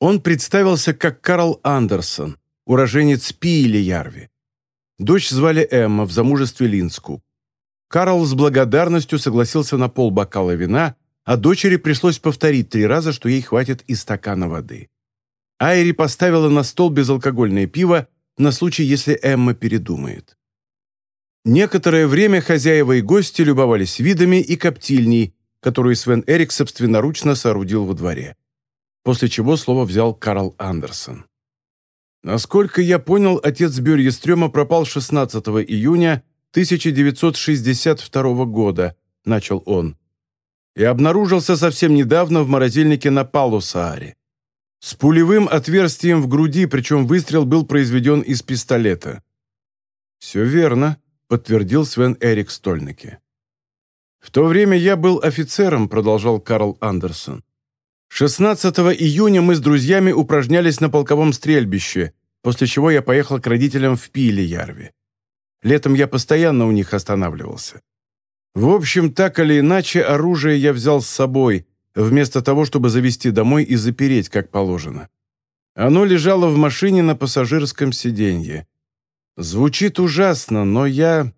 Он представился как Карл Андерсон, уроженец Пиили Ярви. Дочь звали Эмма в замужестве Линску. Карл с благодарностью согласился на пол бокала вина, а дочери пришлось повторить три раза, что ей хватит и стакана воды. Айри поставила на стол безалкогольное пиво на случай, если Эмма передумает. Некоторое время хозяева и гости любовались видами и коптильней, которую Свен Эрик собственноручно соорудил во дворе. После чего слово взял Карл Андерсон. Насколько я понял, отец Бюрьестрёма пропал 16 июня 1962 года, начал он, и обнаружился совсем недавно в морозильнике на Палусааре. С пулевым отверстием в груди, причем выстрел был произведен из пистолета. «Все верно», — подтвердил Свен Эрик Стольнике. «В то время я был офицером», — продолжал Карл Андерсон. 16 июня мы с друзьями упражнялись на полковом стрельбище, после чего я поехал к родителям в Пиле-Ярве. Летом я постоянно у них останавливался. В общем, так или иначе, оружие я взял с собой, вместо того, чтобы завести домой и запереть, как положено. Оно лежало в машине на пассажирском сиденье. Звучит ужасно, но я...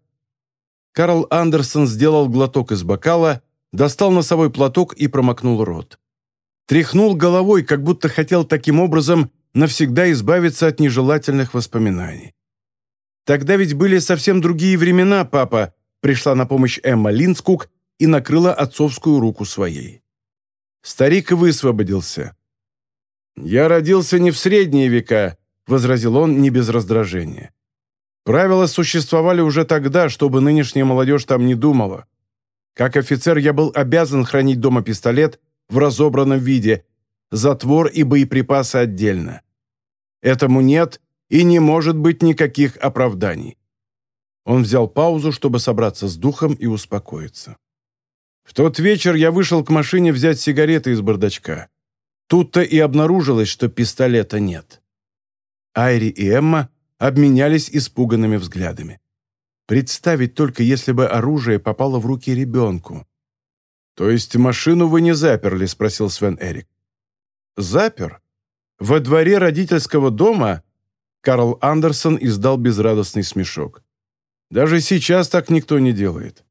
Карл Андерсон сделал глоток из бокала, достал носовой платок и промокнул рот. Тряхнул головой, как будто хотел таким образом навсегда избавиться от нежелательных воспоминаний. «Тогда ведь были совсем другие времена, папа», пришла на помощь Эмма Линскук и накрыла отцовскую руку своей. Старик высвободился. «Я родился не в средние века», — возразил он не без раздражения. «Правила существовали уже тогда, чтобы нынешняя молодежь там не думала. Как офицер я был обязан хранить дома пистолет в разобранном виде, затвор и боеприпасы отдельно. Этому нет и не может быть никаких оправданий». Он взял паузу, чтобы собраться с духом и успокоиться. В тот вечер я вышел к машине взять сигареты из бардачка. Тут-то и обнаружилось, что пистолета нет. Айри и Эмма обменялись испуганными взглядами. Представить только, если бы оружие попало в руки ребенку. «То есть машину вы не заперли?» – спросил Свен Эрик. «Запер? Во дворе родительского дома?» Карл Андерсон издал безрадостный смешок. «Даже сейчас так никто не делает.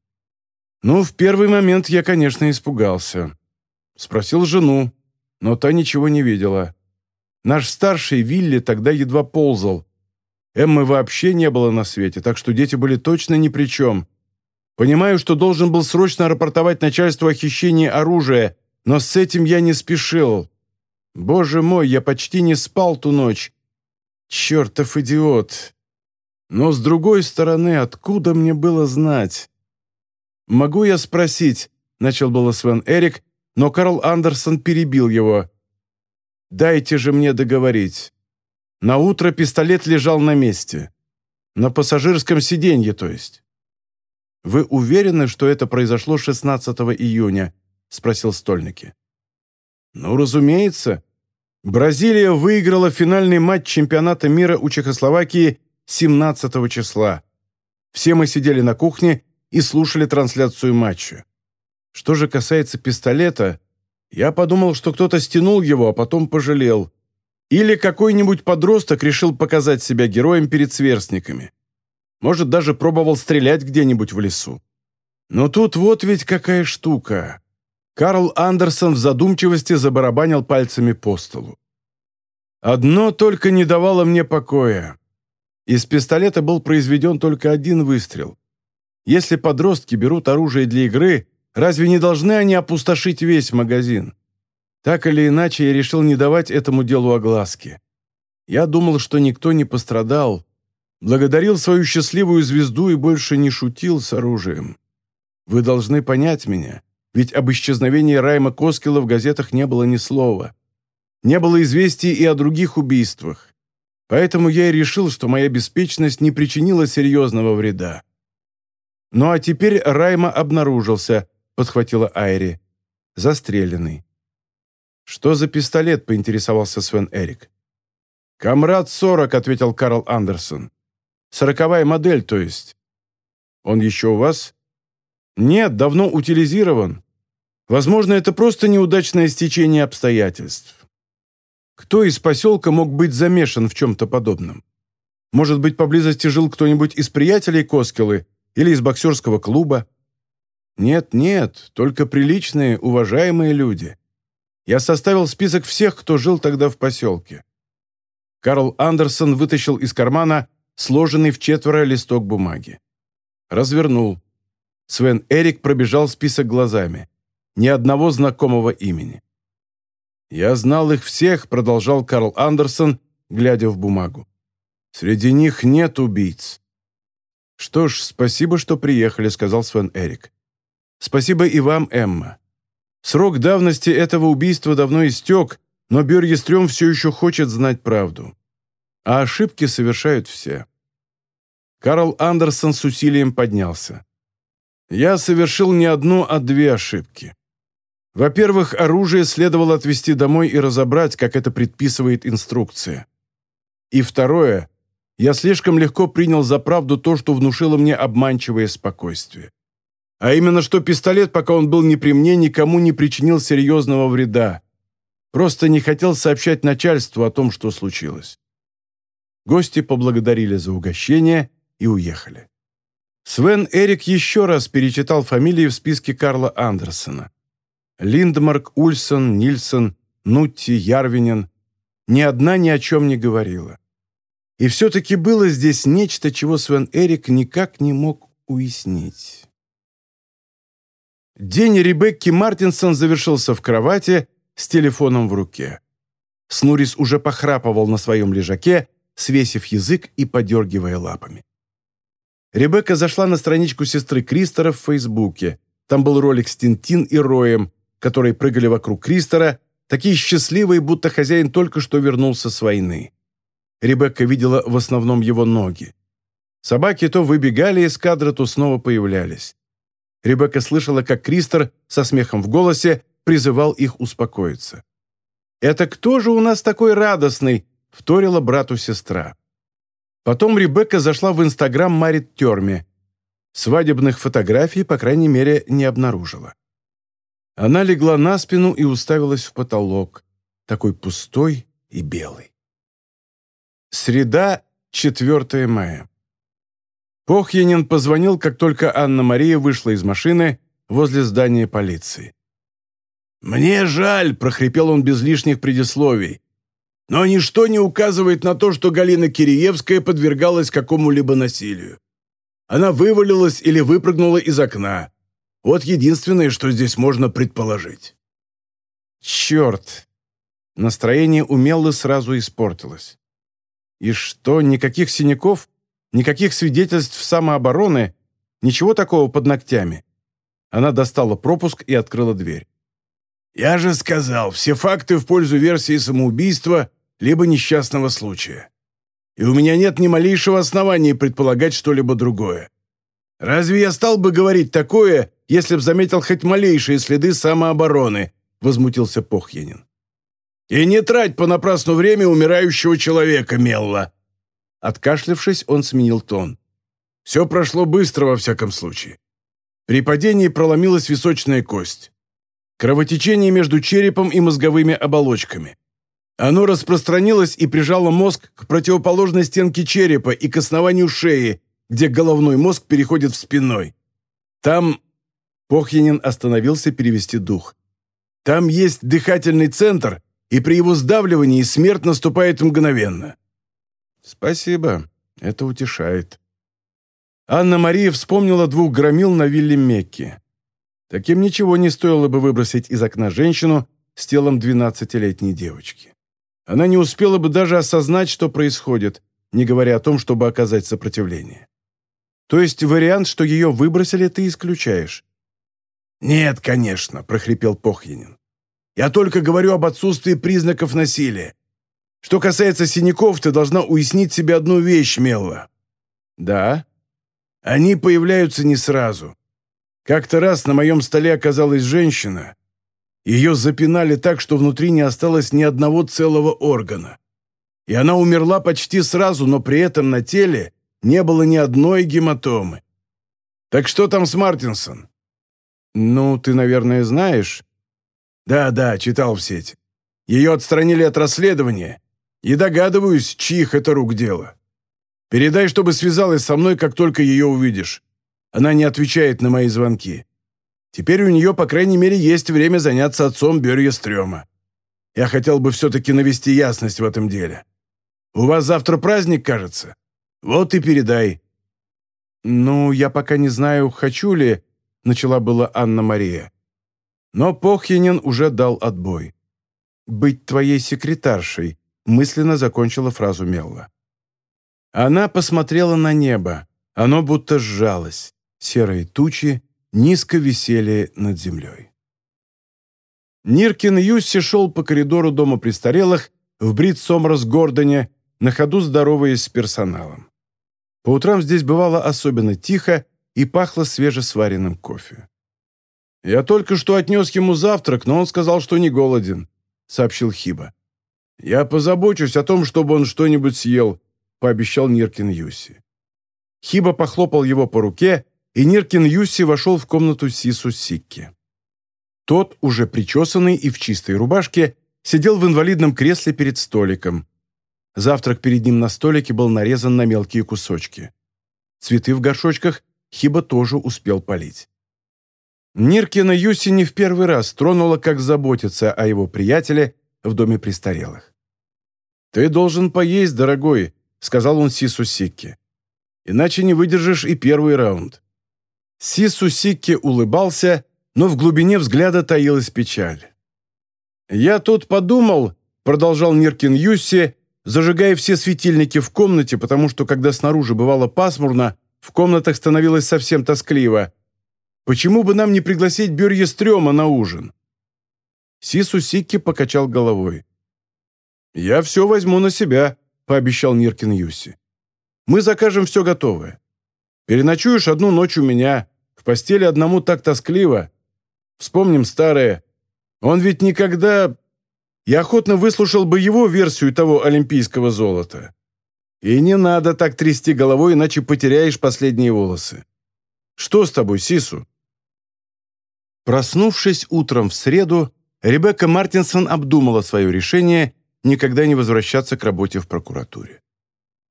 Ну, в первый момент я, конечно, испугался. Спросил жену, но та ничего не видела. Наш старший Вилли тогда едва ползал. Эммы вообще не было на свете, так что дети были точно ни при чем. Понимаю, что должен был срочно рапортовать начальству о хищении оружия, но с этим я не спешил. Боже мой, я почти не спал ту ночь. Чертов идиот. Но с другой стороны, откуда мне было знать? «Могу я спросить?» – начал было Свен Эрик, но Карл Андерсон перебил его. «Дайте же мне договорить. На утро пистолет лежал на месте. На пассажирском сиденье, то есть». «Вы уверены, что это произошло 16 июня?» – спросил Стольники. «Ну, разумеется. Бразилия выиграла финальный матч чемпионата мира у Чехословакии 17 числа. Все мы сидели на кухне и слушали трансляцию матча. Что же касается пистолета, я подумал, что кто-то стянул его, а потом пожалел. Или какой-нибудь подросток решил показать себя героем перед сверстниками. Может, даже пробовал стрелять где-нибудь в лесу. Но тут вот ведь какая штука. Карл Андерсон в задумчивости забарабанил пальцами по столу. Одно только не давало мне покоя. Из пистолета был произведен только один выстрел. Если подростки берут оружие для игры, разве не должны они опустошить весь магазин? Так или иначе, я решил не давать этому делу огласки. Я думал, что никто не пострадал, благодарил свою счастливую звезду и больше не шутил с оружием. Вы должны понять меня, ведь об исчезновении Райма Коскила в газетах не было ни слова. Не было известий и о других убийствах. Поэтому я и решил, что моя беспечность не причинила серьезного вреда. «Ну а теперь Райма обнаружился», — подхватила Айри. «Застреленный». «Что за пистолет?» — поинтересовался Свен Эрик. «Камрад-40», — ответил Карл Андерсон. «Сороковая модель, то есть». «Он еще у вас?» «Нет, давно утилизирован. Возможно, это просто неудачное стечение обстоятельств». Кто из поселка мог быть замешан в чем-то подобном? Может быть, поблизости жил кто-нибудь из приятелей Коскелы или из боксерского клуба? Нет, нет, только приличные, уважаемые люди. Я составил список всех, кто жил тогда в поселке. Карл Андерсон вытащил из кармана сложенный в четверо листок бумаги. Развернул. Свен Эрик пробежал список глазами. Ни одного знакомого имени. «Я знал их всех», — продолжал Карл Андерсон, глядя в бумагу. «Среди них нет убийц». «Что ж, спасибо, что приехали», — сказал Свен Эрик. «Спасибо и вам, Эмма. Срок давности этого убийства давно истек, но Бюргестрём все еще хочет знать правду. А ошибки совершают все». Карл Андерсон с усилием поднялся. «Я совершил не одну, а две ошибки. Во-первых, оружие следовало отвезти домой и разобрать, как это предписывает инструкция. И второе, я слишком легко принял за правду то, что внушило мне обманчивое спокойствие. А именно, что пистолет, пока он был не при мне, никому не причинил серьезного вреда. Просто не хотел сообщать начальству о том, что случилось. Гости поблагодарили за угощение и уехали. Свен Эрик еще раз перечитал фамилии в списке Карла Андерсона. Линдмарк, Ульсон, Нильсон, Нутти, Ярвинен. Ни одна ни о чем не говорила. И все-таки было здесь нечто, чего Свен Эрик никак не мог уяснить. День Ребекки Мартинсон завершился в кровати с телефоном в руке. Снурис уже похрапывал на своем лежаке, свесив язык и подергивая лапами. Ребекка зашла на страничку сестры Кристера в Фейсбуке. Там был ролик с Тинтин и Роем, которые прыгали вокруг Кристера, такие счастливые, будто хозяин только что вернулся с войны. Ребекка видела в основном его ноги. Собаки то выбегали из кадра, то снова появлялись. Ребекка слышала, как Кристер со смехом в голосе призывал их успокоиться. «Это кто же у нас такой радостный?» — вторила брату сестра. Потом Ребекка зашла в Инстаграм Марит Терме. Свадебных фотографий, по крайней мере, не обнаружила. Она легла на спину и уставилась в потолок, такой пустой и белый. Среда, 4 мая. Похьянин позвонил, как только Анна-Мария вышла из машины возле здания полиции. «Мне жаль», — прохрипел он без лишних предисловий, «но ничто не указывает на то, что Галина Киреевская подвергалась какому-либо насилию. Она вывалилась или выпрыгнула из окна. Вот единственное, что здесь можно предположить. Черт! Настроение у Меллы сразу испортилось. И что, никаких синяков? Никаких свидетельств самообороны? Ничего такого под ногтями? Она достала пропуск и открыла дверь. «Я же сказал, все факты в пользу версии самоубийства либо несчастного случая. И у меня нет ни малейшего основания предполагать что-либо другое. Разве я стал бы говорить такое, если б заметил хоть малейшие следы самообороны», — возмутился Похьянин. «И не трать понапрасну время умирающего человека, Мелла!» Откашлявшись, он сменил тон. «Все прошло быстро, во всяком случае. При падении проломилась височная кость. Кровотечение между черепом и мозговыми оболочками. Оно распространилось и прижало мозг к противоположной стенке черепа и к основанию шеи, где головной мозг переходит в спиной. Там Похьянин остановился перевести дух. «Там есть дыхательный центр, и при его сдавливании смерть наступает мгновенно». «Спасибо, это утешает». Анна-Мария вспомнила двух громил на вилле Мекки. Таким ничего не стоило бы выбросить из окна женщину с телом двенадцатилетней девочки. Она не успела бы даже осознать, что происходит, не говоря о том, чтобы оказать сопротивление. То есть вариант, что ее выбросили, ты исключаешь. «Нет, конечно», — прохрипел Похьянин. «Я только говорю об отсутствии признаков насилия. Что касается синяков, ты должна уяснить себе одну вещь, Мелла». «Да?» «Они появляются не сразу. Как-то раз на моем столе оказалась женщина. Ее запинали так, что внутри не осталось ни одного целого органа. И она умерла почти сразу, но при этом на теле не было ни одной гематомы. Так что там с Мартинсон? «Ну, ты, наверное, знаешь?» «Да, да, читал в сети. Ее отстранили от расследования, и догадываюсь, чьих это рук дело. Передай, чтобы связалась со мной, как только ее увидишь. Она не отвечает на мои звонки. Теперь у нее, по крайней мере, есть время заняться отцом Берья Стрёма. Я хотел бы все-таки навести ясность в этом деле. У вас завтра праздник, кажется? Вот и передай». «Ну, я пока не знаю, хочу ли...» — начала была Анна-Мария. Но Похьянин уже дал отбой. «Быть твоей секретаршей», — мысленно закончила фразу Мелла. Она посмотрела на небо. Оно будто сжалось. Серые тучи низко висели над землей. Ниркин Юсси шел по коридору дома престарелых в Брит-Сомрос-Гордоне, на ходу здороваясь с персоналом. По утрам здесь бывало особенно тихо и пахло свежесваренным кофе. «Я только что отнес ему завтрак, но он сказал, что не голоден», — сообщил Хиба. «Я позабочусь о том, чтобы он что-нибудь съел», — пообещал Ниркин Юси. Хиба похлопал его по руке, и Ниркин Юси вошел в комнату Сису Сикки. Тот, уже причесанный и в чистой рубашке, сидел в инвалидном кресле перед столиком. Завтрак перед ним на столике был нарезан на мелкие кусочки. Цветы в горшочках Хиба тоже успел полить. Ниркина Юси не в первый раз тронула, как заботиться о его приятеле в доме престарелых. «Ты должен поесть, дорогой», — сказал он Сису Сикки. «Иначе не выдержишь и первый раунд». Сису Сикки улыбался, но в глубине взгляда таилась печаль. «Я тут подумал», — продолжал Ниркин Юсси, зажигая все светильники в комнате, потому что, когда снаружи бывало пасмурно, в комнатах становилось совсем тоскливо. Почему бы нам не пригласить Бюрье Стрёма на ужин?» Сису Сикки покачал головой. «Я все возьму на себя», — пообещал Ниркин Юси. «Мы закажем все готовое. Переночуешь одну ночь у меня. В постели одному так тоскливо. Вспомним старое. Он ведь никогда... Я охотно выслушал бы его версию того олимпийского золота. И не надо так трясти головой, иначе потеряешь последние волосы. Что с тобой, Сису?» Проснувшись утром в среду, Ребекка Мартинсон обдумала свое решение никогда не возвращаться к работе в прокуратуре.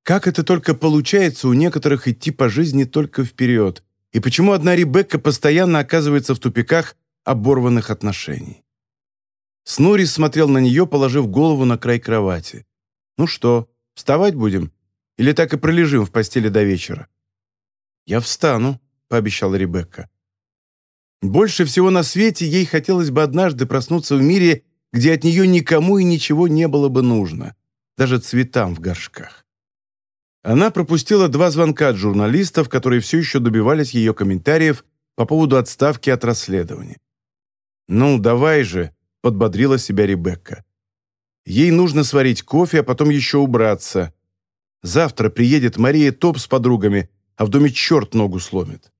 Как это только получается у некоторых идти по жизни только вперед, и почему одна Ребекка постоянно оказывается в тупиках оборванных отношений? Снури смотрел на нее, положив голову на край кровати. «Ну что, вставать будем? Или так и пролежим в постели до вечера?» «Я встану», — пообещала Ребекка. Больше всего на свете ей хотелось бы однажды проснуться в мире, где от нее никому и ничего не было бы нужно, даже цветам в горшках. Она пропустила два звонка от журналистов, которые все еще добивались ее комментариев по поводу отставки от расследования. «Ну, давай же», — подбодрила себя Ребекка. «Ей нужно сварить кофе, а потом еще убраться. Завтра приедет Мария Топ с подругами, а в доме черт ногу сломит».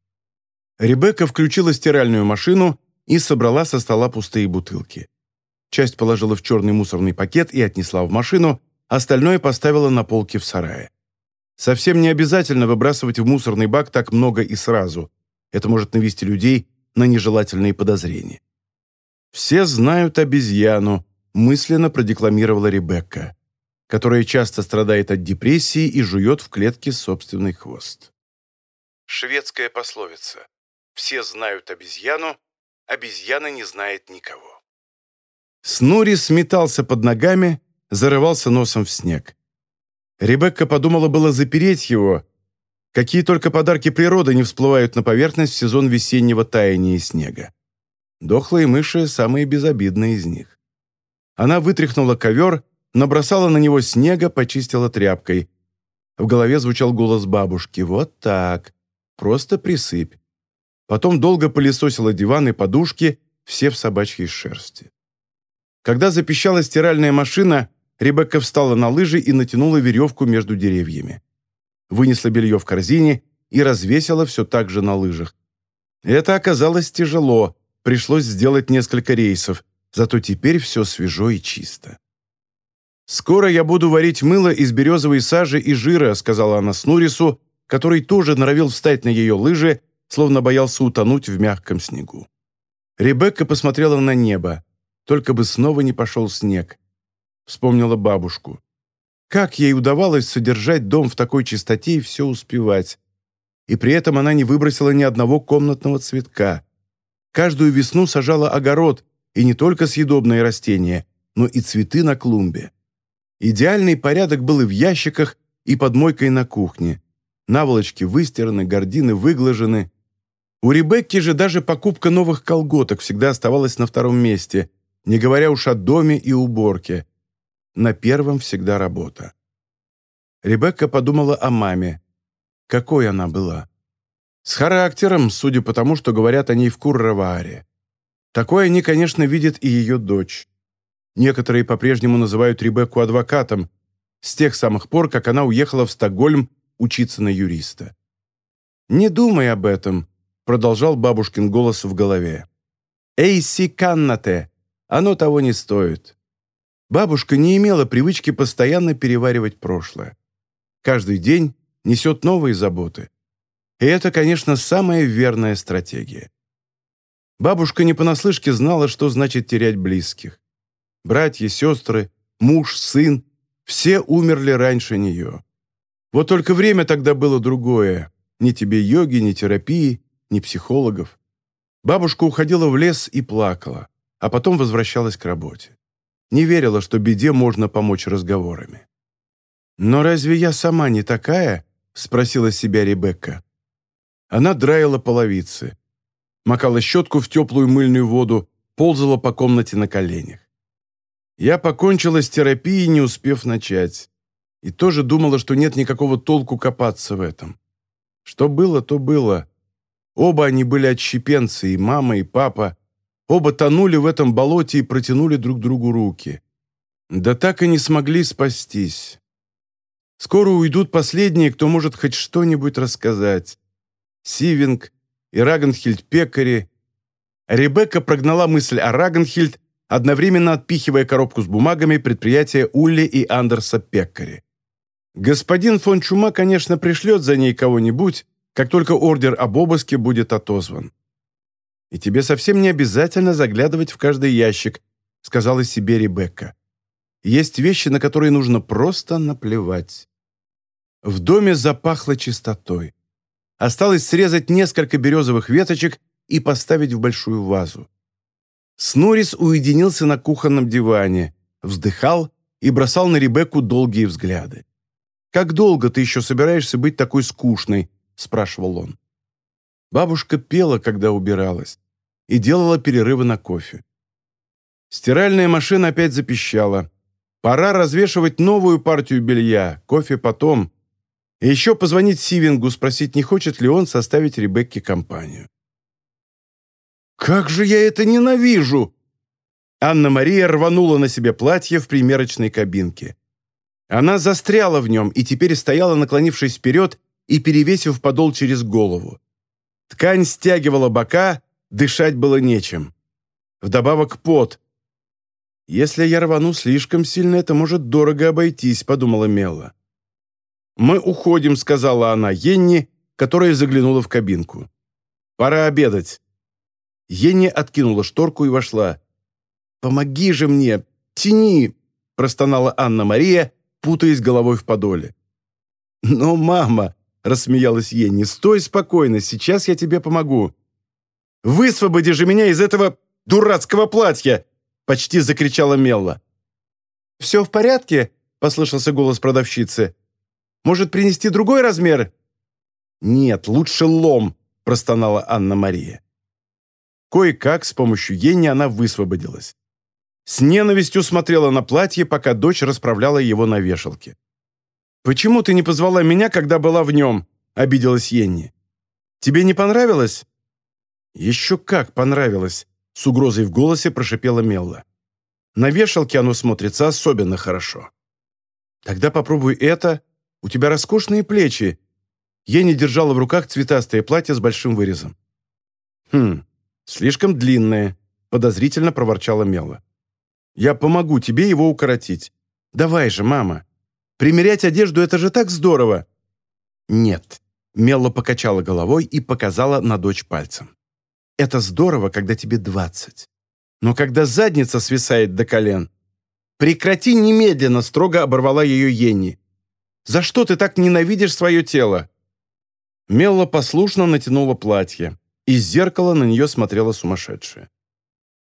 Ребекка включила стиральную машину и собрала со стола пустые бутылки. Часть положила в черный мусорный пакет и отнесла в машину, остальное поставила на полке в сарае. Совсем не обязательно выбрасывать в мусорный бак так много и сразу. Это может навести людей на нежелательные подозрения. «Все знают обезьяну», – мысленно продекламировала Ребекка, которая часто страдает от депрессии и жует в клетке собственный хвост. Шведская пословица. Все знают обезьяну, обезьяна не знает никого. Снури сметался под ногами, зарывался носом в снег. Ребекка подумала было запереть его. Какие только подарки природы не всплывают на поверхность в сезон весеннего таяния снега. Дохлые мыши – самые безобидные из них. Она вытряхнула ковер, набросала на него снега, почистила тряпкой. В голове звучал голос бабушки. «Вот так. Просто присыпь. Потом долго пылесосила диван и подушки, все в собачьей шерсти. Когда запищала стиральная машина, Ребекка встала на лыжи и натянула веревку между деревьями. Вынесла белье в корзине и развесила все так же на лыжах. Это оказалось тяжело, пришлось сделать несколько рейсов, зато теперь все свежо и чисто. «Скоро я буду варить мыло из березовой сажи и жира», сказала она Снурису, который тоже норовил встать на ее лыжи словно боялся утонуть в мягком снегу. Ребекка посмотрела на небо. Только бы снова не пошел снег. Вспомнила бабушку. Как ей удавалось содержать дом в такой чистоте и все успевать? И при этом она не выбросила ни одного комнатного цветка. Каждую весну сажала огород, и не только съедобные растения, но и цветы на клумбе. Идеальный порядок был и в ящиках, и под мойкой на кухне. Наволочки выстираны, гардины выглажены. У Ребекки же даже покупка новых колготок всегда оставалась на втором месте, не говоря уж о доме и уборке. На первом всегда работа. Ребекка подумала о маме. Какой она была? С характером, судя по тому, что говорят о ней в Курравааре. Такое они, конечно, видят и ее дочь. Некоторые по-прежнему называют Ребекку адвокатом, с тех самых пор, как она уехала в Стокгольм учиться на юриста. «Не думай об этом», — продолжал бабушкин голос в голове. «Эйси каннате, оно того не стоит». Бабушка не имела привычки постоянно переваривать прошлое. Каждый день несет новые заботы. И это, конечно, самая верная стратегия. Бабушка не понаслышке знала, что значит терять близких. Братья, сестры, муж, сын – все умерли раньше нее. Вот только время тогда было другое. Ни тебе йоги, ни терапии, ни психологов. Бабушка уходила в лес и плакала, а потом возвращалась к работе. Не верила, что беде можно помочь разговорами. «Но разве я сама не такая?» – спросила себя Ребекка. Она драила половицы, макала щетку в теплую мыльную воду, ползала по комнате на коленях. Я покончила с терапией, не успев начать. И тоже думала, что нет никакого толку копаться в этом. Что было, то было. Оба они были отщепенцы, и мама, и папа. Оба тонули в этом болоте и протянули друг другу руки. Да так и не смогли спастись. Скоро уйдут последние, кто может хоть что-нибудь рассказать. Сивинг и Рагенхильд Пекари. Ребекка прогнала мысль о Рагенхильд одновременно отпихивая коробку с бумагами предприятия Улли и Андерса Пеккари. Господин фон Чума, конечно, пришлет за ней кого-нибудь, как только ордер об обыске будет отозван. «И тебе совсем не обязательно заглядывать в каждый ящик», сказала себе Ребекка. «Есть вещи, на которые нужно просто наплевать». В доме запахло чистотой. Осталось срезать несколько березовых веточек и поставить в большую вазу. Снорис уединился на кухонном диване, вздыхал и бросал на Ребекку долгие взгляды. «Как долго ты еще собираешься быть такой скучной?» – спрашивал он. Бабушка пела, когда убиралась, и делала перерывы на кофе. Стиральная машина опять запищала. Пора развешивать новую партию белья, кофе потом. И еще позвонить Сивингу, спросить, не хочет ли он составить Ребекке компанию. «Как же я это ненавижу!» Анна-Мария рванула на себе платье в примерочной кабинке. Она застряла в нем и теперь стояла, наклонившись вперед и перевесив подол через голову. Ткань стягивала бока, дышать было нечем. Вдобавок пот. «Если я рвану слишком сильно, это может дорого обойтись», — подумала Мелла. «Мы уходим», — сказала она Йенни, которая заглянула в кабинку. «Пора обедать». Енни откинула шторку и вошла. «Помоги же мне! Тяни!» – простонала Анна-Мария, путаясь головой в подоле. «Но, мама!» – рассмеялась Енни. «Стой спокойно, сейчас я тебе помогу!» «Высвободи же меня из этого дурацкого платья!» – почти закричала Мелла. «Все в порядке?» – послышался голос продавщицы. «Может, принести другой размер?» «Нет, лучше лом», – простонала Анна-Мария. Кое-как с помощью Ени она высвободилась. С ненавистью смотрела на платье, пока дочь расправляла его на вешалке. «Почему ты не позвала меня, когда была в нем?» – обиделась Енни. «Тебе не понравилось?» «Еще как понравилось!» – с угрозой в голосе прошипела Мелла. «На вешалке оно смотрится особенно хорошо». «Тогда попробуй это. У тебя роскошные плечи». Енни держала в руках цветастое платье с большим вырезом. «Хм, «Слишком длинное», — подозрительно проворчала Мела. «Я помогу тебе его укоротить. Давай же, мама. Примерять одежду — это же так здорово!» «Нет», — Мелла покачала головой и показала на дочь пальцем. «Это здорово, когда тебе двадцать. Но когда задница свисает до колен, «Прекрати немедленно!» – строго оборвала ее Йенни. «За что ты так ненавидишь свое тело?» Мелла послушно натянула платье. Из зеркала на нее смотрела сумасшедшая.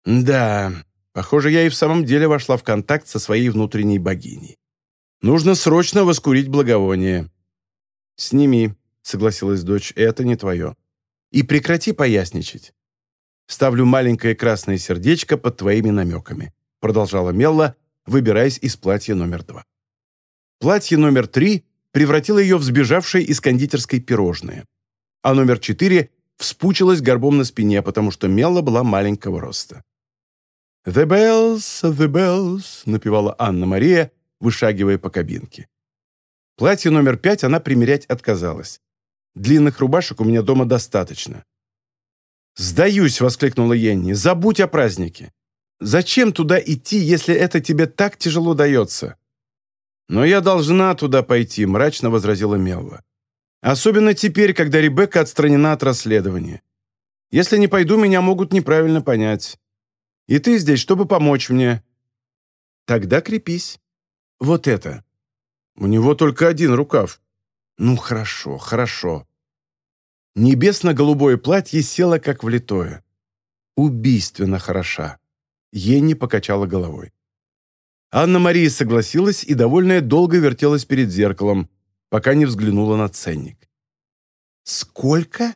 «Да, похоже, я и в самом деле вошла в контакт со своей внутренней богиней. Нужно срочно воскурить благовоние». «Сними», — согласилась дочь, — «это не твое. И прекрати поясничать. Ставлю маленькое красное сердечко под твоими намеками», — продолжала Мелла, выбираясь из платья номер два. Платье номер три превратило ее в сбежавшее из кондитерской пирожное, а номер четыре вспучилась горбом на спине, потому что Мелла была маленького роста. «The bells, the bells», — напевала Анна-Мария, вышагивая по кабинке. Платье номер пять она примерять отказалась. Длинных рубашек у меня дома достаточно. «Сдаюсь!» — воскликнула Енни. «Забудь о празднике. Зачем туда идти, если это тебе так тяжело дается?» «Но я должна туда пойти», — мрачно возразила Мелла. «Особенно теперь, когда Ребекка отстранена от расследования. Если не пойду, меня могут неправильно понять. И ты здесь, чтобы помочь мне». «Тогда крепись. Вот это. У него только один рукав. Ну, хорошо, хорошо». Небесно-голубое платье село как влитое. Убийственно хороша. Енни покачала головой. Анна-Мария согласилась и, довольная, долго вертелась перед зеркалом, пока не взглянула на ценник. «Сколько?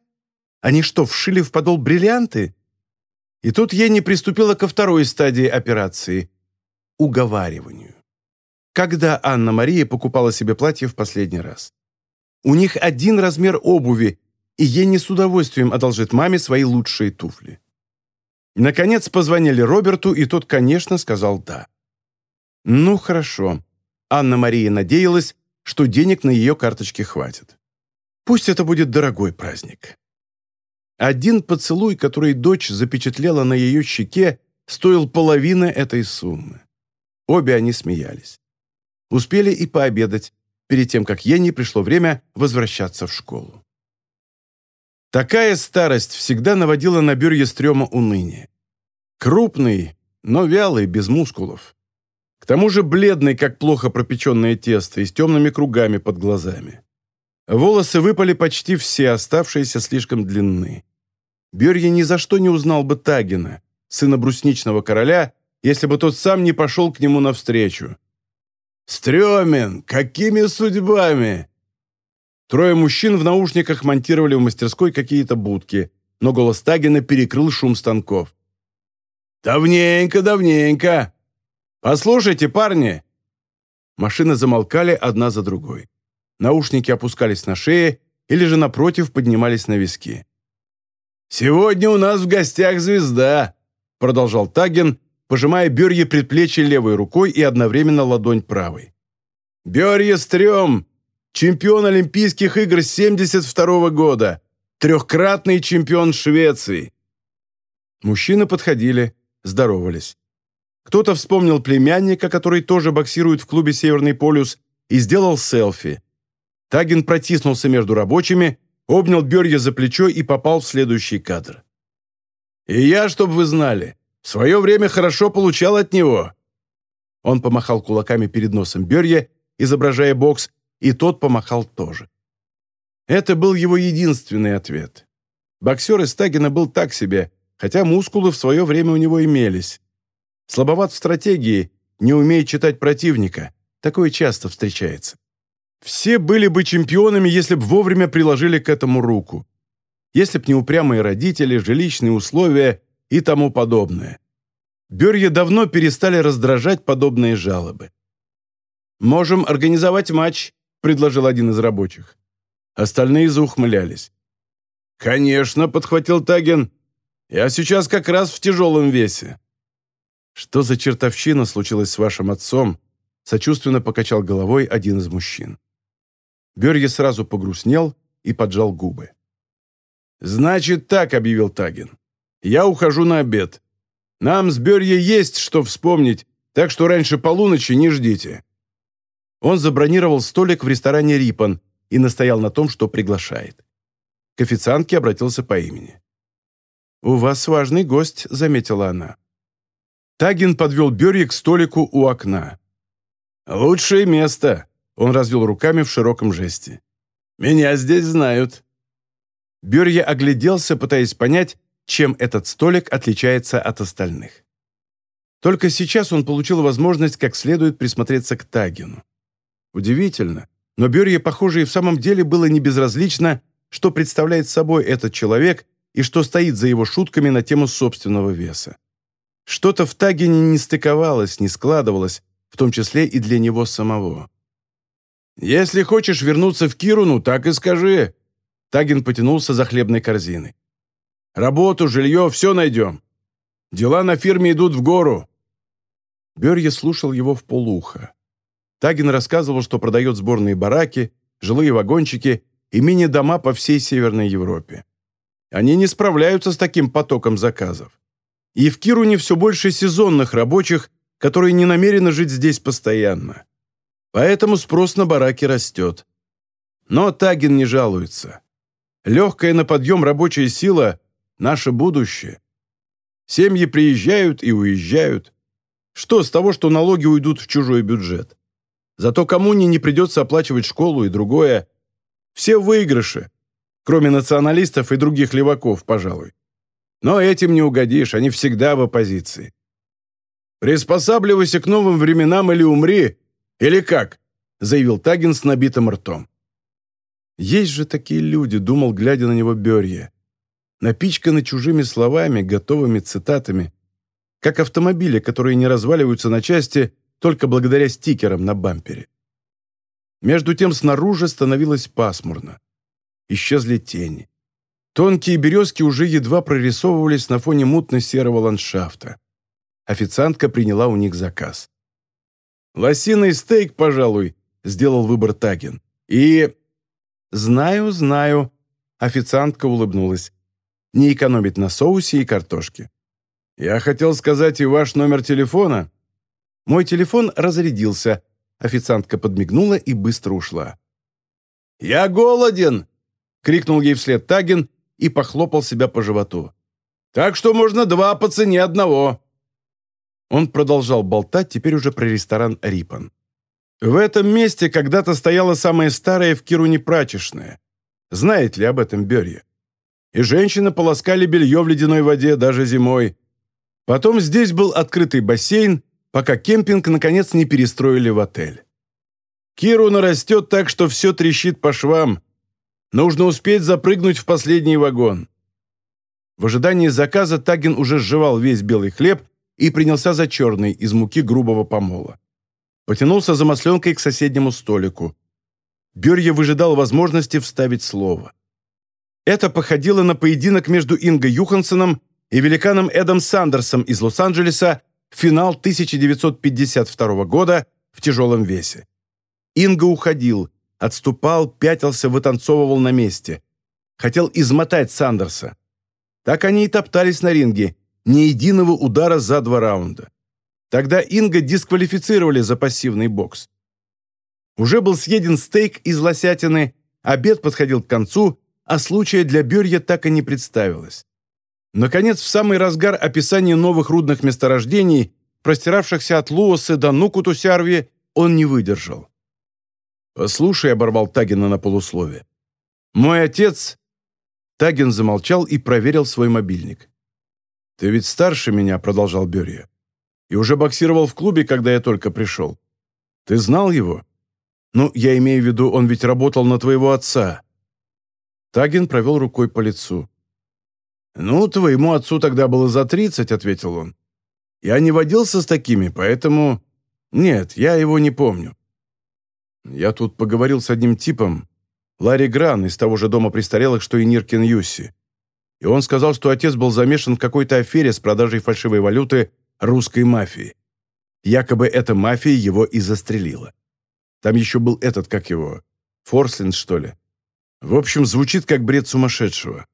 Они что, вшили в подол бриллианты?» И тут Енни приступила ко второй стадии операции – уговариванию. Когда Анна-Мария покупала себе платье в последний раз? У них один размер обуви, и Енни с удовольствием одолжит маме свои лучшие туфли. Наконец позвонили Роберту, и тот, конечно, сказал «да». Ну, хорошо. Анна-Мария надеялась, что денег на ее карточке хватит. Пусть это будет дорогой праздник. Один поцелуй, который дочь запечатлела на ее щеке, стоил половины этой суммы. Обе они смеялись. Успели и пообедать, перед тем, как Енни пришло время возвращаться в школу. Такая старость всегда наводила на Бюрьестрёма уныние. Крупный, но вялый, без мускулов. К тому же бледный, как плохо пропеченное тесто, и с темными кругами под глазами. Волосы выпали почти все, оставшиеся слишком длинны. Берье ни за что не узнал бы Тагина, сына брусничного короля, если бы тот сам не пошел к нему навстречу. «Стремен, какими судьбами?» Трое мужчин в наушниках монтировали в мастерской какие-то будки, но голос Тагина перекрыл шум станков. «Давненько, давненько! Послушайте, парни!» Машины замолкали одна за другой. Наушники опускались на шеи или же, напротив, поднимались на виски. «Сегодня у нас в гостях звезда», — продолжал Тагин, пожимая Берье предплечье левой рукой и одновременно ладонь правой. «Берье Стрём, чемпион Олимпийских игр 72 -го года, трехкратный чемпион Швеции». Мужчины подходили, здоровались. Кто-то вспомнил племянника, который тоже боксирует в клубе «Северный полюс», и сделал селфи. Тагин протиснулся между рабочими, обнял Берья за плечо и попал в следующий кадр. «И я, чтобы вы знали, в свое время хорошо получал от него». Он помахал кулаками перед носом Берья, изображая бокс, и тот помахал тоже. Это был его единственный ответ. Боксер из Тагина был так себе, хотя мускулы в свое время у него имелись. Слабоват в стратегии, не умеет читать противника. Такое часто встречается. Все были бы чемпионами, если бы вовремя приложили к этому руку. Если б не упрямые родители, жилищные условия и тому подобное. Берье давно перестали раздражать подобные жалобы. «Можем организовать матч», — предложил один из рабочих. Остальные заухмылялись. «Конечно», — подхватил Таген. «Я сейчас как раз в тяжелом весе». «Что за чертовщина случилась с вашим отцом?» Сочувственно покачал головой один из мужчин. Берье сразу погрустнел и поджал губы. «Значит так», — объявил Тагин. «Я ухожу на обед. Нам с Берье есть что вспомнить, так что раньше полуночи не ждите». Он забронировал столик в ресторане «Рипан» и настоял на том, что приглашает. К официантке обратился по имени. «У вас важный гость», — заметила она. Тагин подвел Берье к столику у окна. «Лучшее место!» — он развел руками в широком жесте. «Меня здесь знают». Берье огляделся, пытаясь понять, чем этот столик отличается от остальных. Только сейчас он получил возможность как следует присмотреться к Тагину. Удивительно, но Берье, похоже, и в самом деле было не безразлично, что представляет собой этот человек и что стоит за его шутками на тему собственного веса. Что-то в Тагине не стыковалось, не складывалось, в том числе и для него самого. «Если хочешь вернуться в Кируну, так и скажи». Тагин потянулся за хлебной корзиной. «Работу, жилье, все найдем. Дела на фирме идут в гору. Берье слушал его в полухо. Тагин рассказывал, что продает сборные бараки, жилые вагончики и мини-дома по всей Северной Европе. Они не справляются с таким потоком заказов. И в Кируне все больше сезонных рабочих, которые не намерены жить здесь постоянно. Поэтому спрос на бараки растет. Но Тагин не жалуется. Легкая на подъем рабочая сила – наше будущее. Семьи приезжают и уезжают. Что с того, что налоги уйдут в чужой бюджет? Зато коммуне не придется оплачивать школу и другое. Все в выигрыше, кроме националистов и других леваков, пожалуй. Но этим не угодишь, они всегда в оппозиции. «Приспосабливайся к новым временам или умри, или как?» заявил Тагин с набитым ртом. «Есть же такие люди», — думал, глядя на него Берье. Напичканы чужими словами, готовыми цитатами как автомобили, которые не разваливаются на части только благодаря стикерам на бампере. Между тем снаружи становилось пасмурно. Исчезли тени. Тонкие березки уже едва прорисовывались на фоне мутно-серого ландшафта. Официантка приняла у них заказ. «Лосиный стейк, пожалуй», — сделал выбор Тагин. «И...» «Знаю, знаю», — официантка улыбнулась. «Не экономить на соусе и картошке. «Я хотел сказать и ваш номер телефона». Мой телефон разрядился. Официантка подмигнула и быстро ушла. «Я голоден!» — крикнул ей вслед Тагин и похлопал себя по животу. «Так что можно два по цене одного». Он продолжал болтать, теперь уже про ресторан «Рипан». В этом месте когда-то стояла самая старая в Кируне прачечная. Знает ли об этом Берье? И женщины полоскали белье в ледяной воде даже зимой. Потом здесь был открытый бассейн, пока кемпинг наконец не перестроили в отель. Кируна растет так, что все трещит по швам. Нужно успеть запрыгнуть в последний вагон. В ожидании заказа Тагин уже сживал весь белый хлеб и принялся за черный из муки грубого помола. Потянулся за масленкой к соседнему столику. Берье выжидал возможности вставить слово. Это походило на поединок между Инго Юхансеном и великаном Эдом Сандерсом из Лос-Анджелеса финал 1952 года в тяжелом весе. Инга уходил, отступал, пятился, вытанцовывал на месте. Хотел измотать Сандерса. Так они и топтались на ринге, ни единого удара за два раунда. Тогда Инга дисквалифицировали за пассивный бокс. Уже был съеден стейк из лосятины, обед подходил к концу, а случая для Берья так и не представилось. Наконец, в самый разгар описания новых рудных месторождений, простиравшихся от Луосы до Нукутусярви, он не выдержал. «Послушай», — оборвал Тагина на полуслове. «Мой отец...» Тагин замолчал и проверил свой мобильник. «Ты ведь старше меня», — продолжал Берия. «И уже боксировал в клубе, когда я только пришел. Ты знал его? Ну, я имею в виду, он ведь работал на твоего отца». Тагин провел рукой по лицу. «Ну, твоему отцу тогда было за тридцать», — ответил он. «Я не водился с такими, поэтому...» «Нет, я его не помню». Я тут поговорил с одним типом, Ларри Гран, из того же дома престарелых, что и Ниркин Юсси. И он сказал, что отец был замешан в какой-то афере с продажей фальшивой валюты русской мафии. Якобы эта мафия его и застрелила. Там еще был этот, как его, Форслинд, что ли. В общем, звучит как бред сумасшедшего.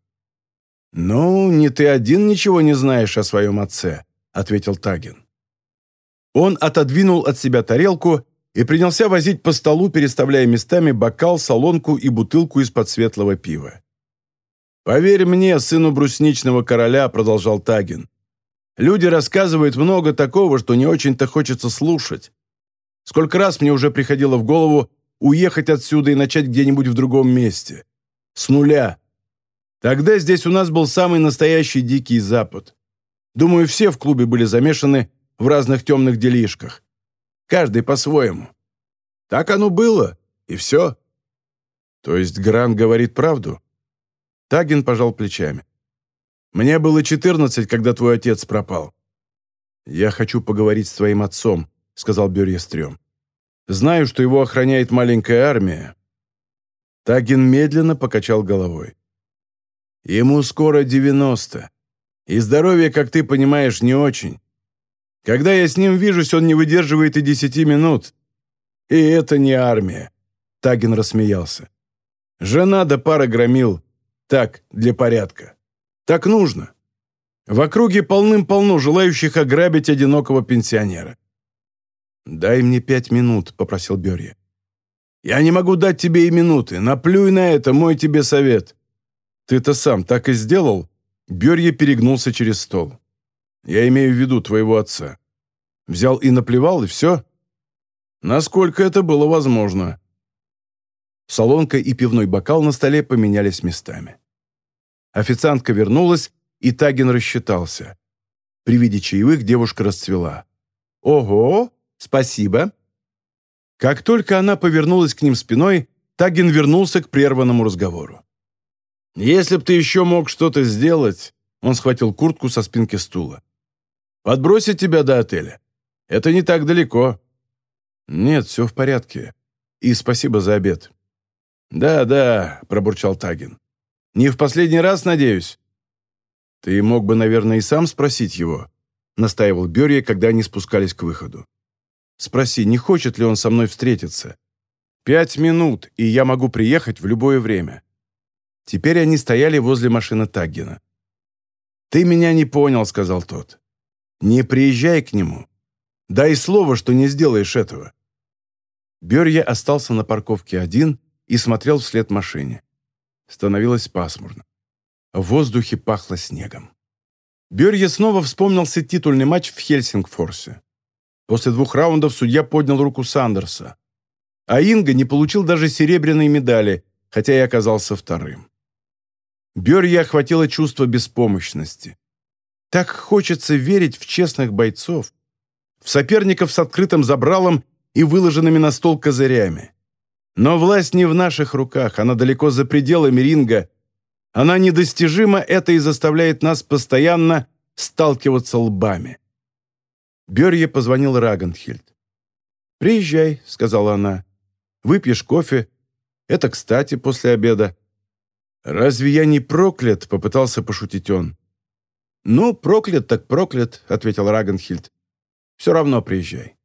«Ну, не ты один ничего не знаешь о своем отце», — ответил Тагин. Он отодвинул от себя тарелку и принялся возить по столу, переставляя местами бокал, солонку и бутылку из-под светлого пива. «Поверь мне, сыну брусничного короля», — продолжал Тагин, Люди рассказывают много такого, что не очень-то хочется слушать. Сколько раз мне уже приходило в голову уехать отсюда и начать где-нибудь в другом месте. С нуля. Тогда здесь у нас был самый настоящий дикий запад. Думаю, все в клубе были замешаны в разных темных делишках. Каждый по-своему. Так оно было, и все. То есть Гран говорит правду? Тагин пожал плечами. Мне было 14, когда твой отец пропал. Я хочу поговорить с твоим отцом, сказал Бюрьестрём. Знаю, что его охраняет маленькая армия». Тагин медленно покачал головой. «Ему скоро девяносто, и здоровье, как ты понимаешь, не очень. Когда я с ним вижусь, он не выдерживает и десяти минут. И это не армия», — Тагин рассмеялся. «Жена да пара громил. Так, для порядка. Так нужно. В округе полным-полно желающих ограбить одинокого пенсионера. «Дай мне пять минут», — попросил Берья. «Я не могу дать тебе и минуты. Наплюй на это, мой тебе совет». «Ты-то сам так и сделал?» Берья перегнулся через стол. «Я имею в виду твоего отца. Взял и наплевал, и все?» «Насколько это было возможно?» Солонка и пивной бокал на столе поменялись местами. Официантка вернулась, и Тагин рассчитался. При виде чаевых девушка расцвела. «Ого! «Спасибо». Как только она повернулась к ним спиной, Тагин вернулся к прерванному разговору. «Если б ты еще мог что-то сделать...» Он схватил куртку со спинки стула. «Подбросить тебя до отеля? Это не так далеко». «Нет, все в порядке. И спасибо за обед». «Да, да», — пробурчал Тагин. «Не в последний раз, надеюсь?» «Ты мог бы, наверное, и сам спросить его», — настаивал Берия, когда они спускались к выходу. Спроси, не хочет ли он со мной встретиться. Пять минут, и я могу приехать в любое время». Теперь они стояли возле машины Таггина. «Ты меня не понял», — сказал тот. «Не приезжай к нему. Дай слово, что не сделаешь этого». Берья остался на парковке один и смотрел вслед машине. Становилось пасмурно. В воздухе пахло снегом. Берья снова вспомнился титульный матч в Хельсингфорсе. После двух раундов судья поднял руку Сандерса. А Инга не получил даже серебряной медали, хотя и оказался вторым. Берья охватило чувство беспомощности. Так хочется верить в честных бойцов, в соперников с открытым забралом и выложенными на стол козырями. Но власть не в наших руках, она далеко за пределами ринга. Она недостижима, это и заставляет нас постоянно сталкиваться лбами. Берье позвонил Рагенхильд. «Приезжай», — сказала она. «Выпьешь кофе. Это кстати после обеда». «Разве я не проклят?» — попытался пошутить он. «Ну, проклят так проклят», — ответил Рагенхильд. «Все равно приезжай».